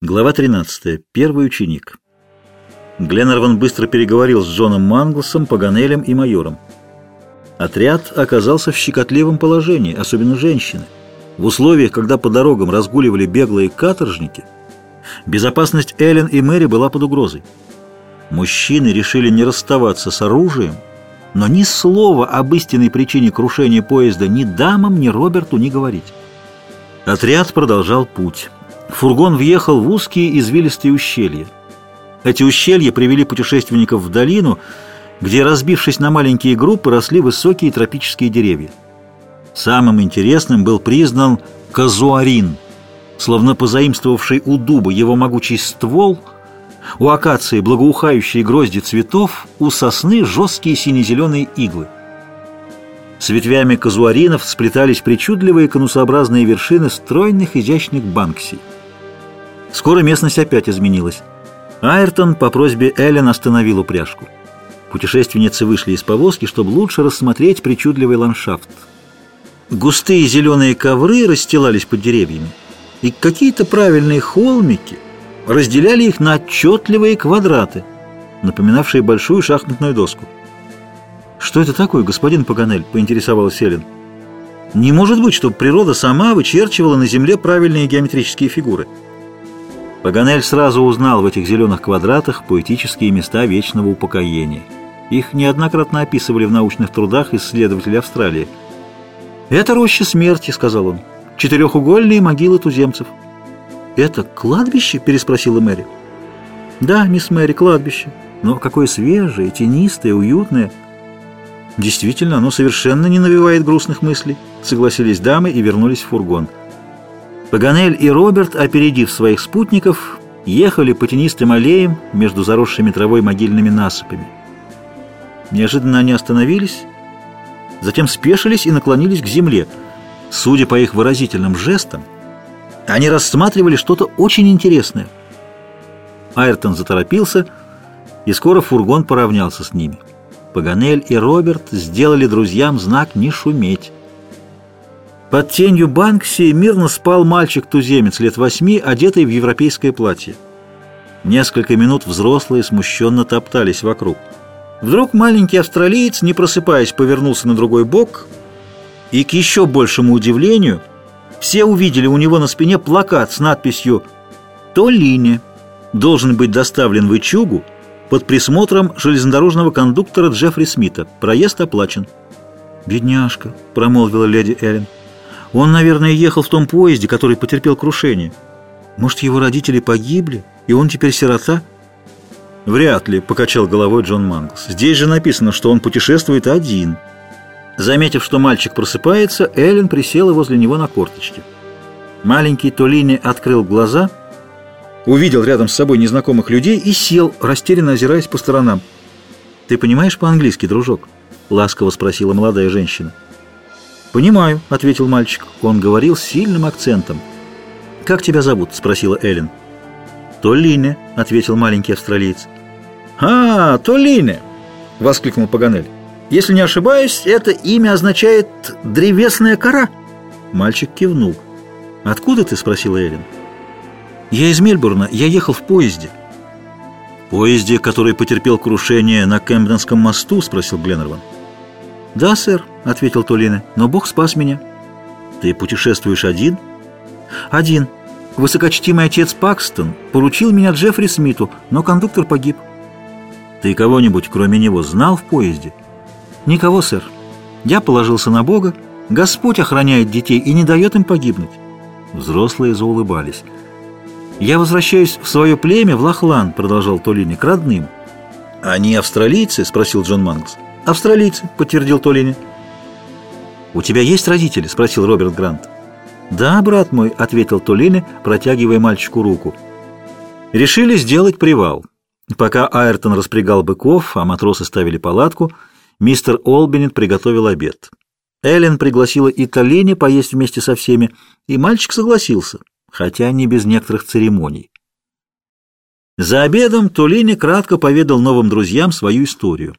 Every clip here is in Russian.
Глава 13. Первый ученик. Гленнерван быстро переговорил с Джоном Манглсом, Паганелем и майором. Отряд оказался в щекотливом положении, особенно женщины. В условиях, когда по дорогам разгуливали беглые каторжники, безопасность Эллен и Мэри была под угрозой. Мужчины решили не расставаться с оружием, но ни слова об истинной причине крушения поезда ни дамам, ни Роберту не говорить. Отряд продолжал путь. Фургон въехал в узкие извилистые ущелья. Эти ущелья привели путешественников в долину, где, разбившись на маленькие группы, росли высокие тропические деревья. Самым интересным был признан казуарин, словно позаимствовавший у дуба его могучий ствол, у акации благоухающие грозди цветов, у сосны жесткие сине-зеленые иглы. С ветвями казуаринов сплетались причудливые конусообразные вершины стройных изящных банксий. Скоро местность опять изменилась. Айртон по просьбе Эллен остановил упряжку. Путешественницы вышли из повозки, чтобы лучше рассмотреть причудливый ландшафт. Густые зеленые ковры расстилались под деревьями, и какие-то правильные холмики разделяли их на отчетливые квадраты, напоминавшие большую шахматную доску. «Что это такое, господин Паганель?» — поинтересовалась Эллен. «Не может быть, чтобы природа сама вычерчивала на земле правильные геометрические фигуры». Паганель сразу узнал в этих зеленых квадратах поэтические места вечного упокоения. Их неоднократно описывали в научных трудах исследователи Австралии. «Это роща смерти», — сказал он. «Четырехугольные могилы туземцев». «Это кладбище?» — переспросила Мэри. «Да, мисс Мэри, кладбище. Но какое свежее, тенистое, уютное». «Действительно, оно совершенно не навевает грустных мыслей», — согласились дамы и вернулись в фургон. Паганель и Роберт, опередив своих спутников, ехали по тенистым аллеям между заросшими травой могильными насыпами. Неожиданно они остановились, затем спешились и наклонились к земле. Судя по их выразительным жестам, они рассматривали что-то очень интересное. Айртон заторопился, и скоро фургон поравнялся с ними. Паганель и Роберт сделали друзьям знак «не шуметь». Под тенью Банкси мирно спал мальчик-туземец лет восьми, одетый в европейское платье. Несколько минут взрослые смущенно топтались вокруг. Вдруг маленький австралиец, не просыпаясь, повернулся на другой бок, и, к еще большему удивлению, все увидели у него на спине плакат с надписью «Толлине» должен быть доставлен в Ичугу под присмотром железнодорожного кондуктора Джеффри Смита. Проезд оплачен. «Бедняжка», — промолвила леди Эллен. Он, наверное, ехал в том поезде, который потерпел крушение. Может, его родители погибли, и он теперь сирота? Вряд ли, покачал головой Джон Манглс. Здесь же написано, что он путешествует один. Заметив, что мальчик просыпается, Эллен присела возле него на корточки. Маленький Толини открыл глаза, увидел рядом с собой незнакомых людей и сел, растерянно озираясь по сторонам. «Ты понимаешь по-английски, дружок?» — ласково спросила молодая женщина. «Понимаю», — ответил мальчик. Он говорил с сильным акцентом. «Как тебя зовут?» — спросила Эллен. «Толлине», — ответил маленький австралиец. «А, Толлине!» — воскликнул Паганель. «Если не ошибаюсь, это имя означает «древесная кора». Мальчик кивнул. «Откуда ты?» — спросила Эллен. «Я из Мельбурна. Я ехал в поезде». «В поезде, который потерпел крушение на Кэмпденском мосту?» — спросил Гленнерван. «Да, сэр», — ответил Толина, — «но Бог спас меня». «Ты путешествуешь один?» «Один. Высокочтимый отец Пакстон поручил меня Джеффри Смиту, но кондуктор погиб». «Ты кого-нибудь, кроме него, знал в поезде?» «Никого, сэр. Я положился на Бога. Господь охраняет детей и не дает им погибнуть». Взрослые заулыбались. «Я возвращаюсь в свое племя, в Лахлан», — продолжал Толини, — «к родным». «Они австралийцы?» — спросил Джон Мангс. «Австралийцы», — подтвердил Толини. «У тебя есть родители?» — спросил Роберт Грант. «Да, брат мой», — ответил Толини, протягивая мальчику руку. Решили сделать привал. Пока Айртон распрягал быков, а матросы ставили палатку, мистер Олбинет приготовил обед. Эллен пригласила и Толини поесть вместе со всеми, и мальчик согласился, хотя не без некоторых церемоний. За обедом Толини кратко поведал новым друзьям свою историю.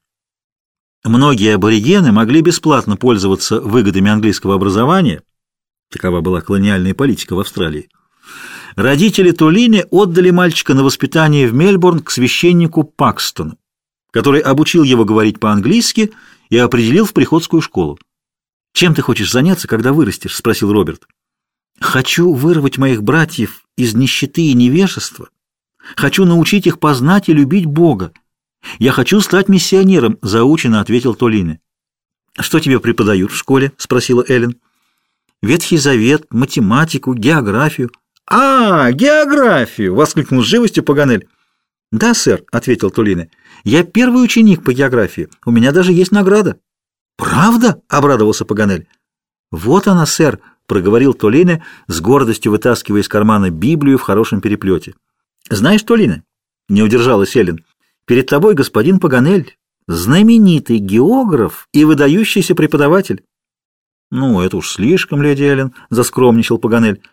Многие аборигены могли бесплатно пользоваться выгодами английского образования, такова была колониальная политика в Австралии, Родители Толини отдали мальчика на воспитание в Мельбурн к священнику Пакстону, который обучил его говорить по-английски и определил в приходскую школу. «Чем ты хочешь заняться, когда вырастешь?» — спросил Роберт. «Хочу вырвать моих братьев из нищеты и невежества. Хочу научить их познать и любить Бога. Я хочу стать миссионером», — заучено ответил Толини. «Что тебе преподают в школе?» — спросила Эллен. «Ветхий Завет, математику, географию». «А, географию!» — воскликнул с живостью Паганель. «Да, сэр», — ответил Толини. «Я первый ученик по географии. У меня даже есть награда». «Правда?» — обрадовался Паганель. «Вот она, сэр», — проговорил Толине, с гордостью вытаскивая из кармана Библию в хорошем переплете. «Знаешь, Толине?» — не удержалась Эллен. «Перед тобой господин Паганель, знаменитый географ и выдающийся преподаватель». «Ну, это уж слишком, леди Эллен», — заскромничал Паганель.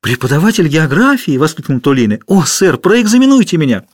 «Преподаватель географии!» — воскликнул Толине. «О, сэр, проэкзаменуйте меня!»